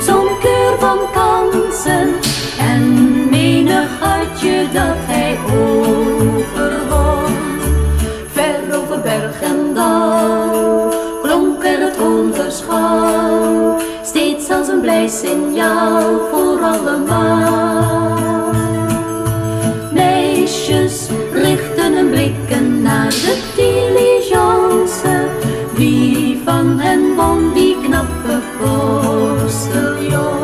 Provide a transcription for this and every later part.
zo'n keur van kansen en menig hartje dat hij overwon. Ver over berg en dal klonk er het hongerschal, steeds als een blij signaal voor allemaal. Meisjes richten hun blikken naar de diligence, wie van hen won die knappe boom. still yours.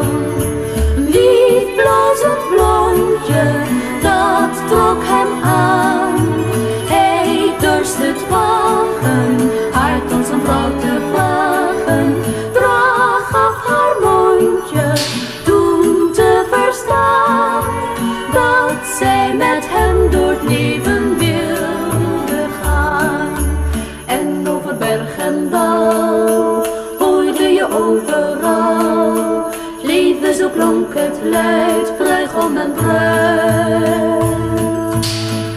klonk het luid, om en bruid.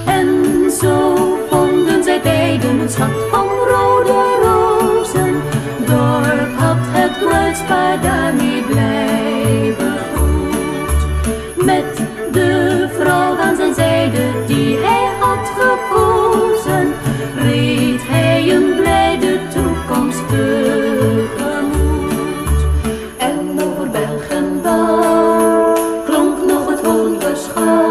En zo vonden zij beiden een schat van rode rozen. Dorp had het bruidspaar daarmee blijven goed. Met Oh.